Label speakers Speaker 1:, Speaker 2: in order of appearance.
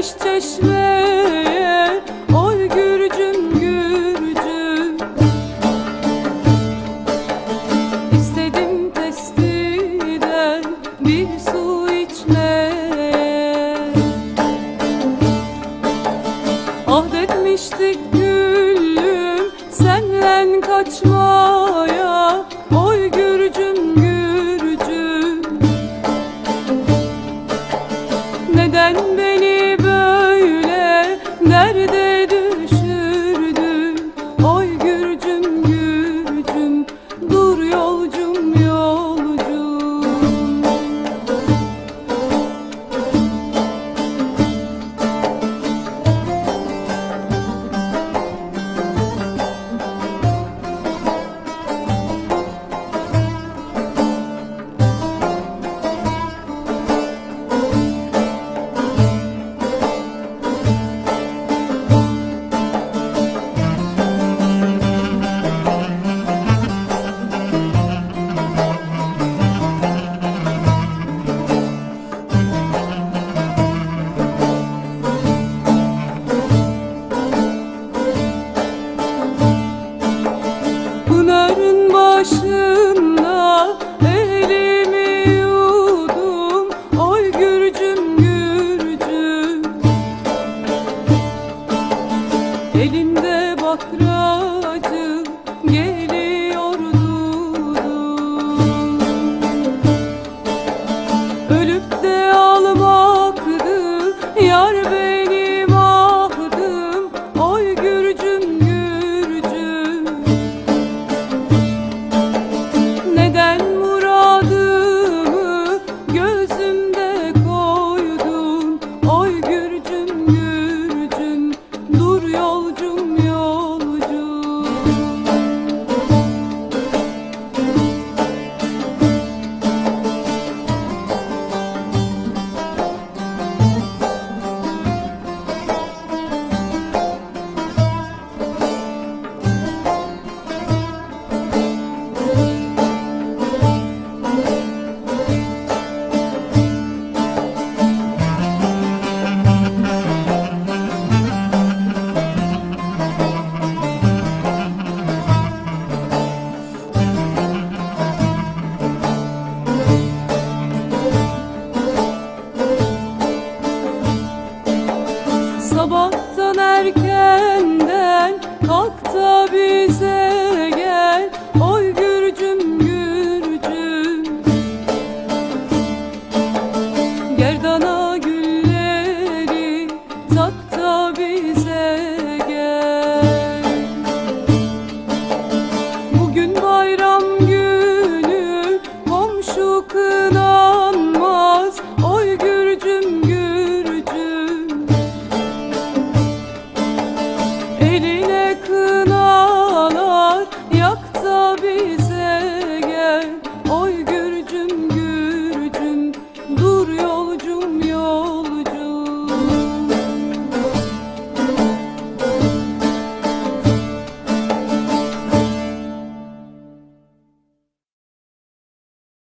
Speaker 1: ateş çeşmeye Oy gürcüm gürcüm. İstedim testiden bir su içmeye. Ahdetmiştik güllüm senle kaçmaya. Oi ocre Sabahtan erkenden kalk da bize gel. Oy gürcüm gürcüm. Gerdana gülleri tak Eli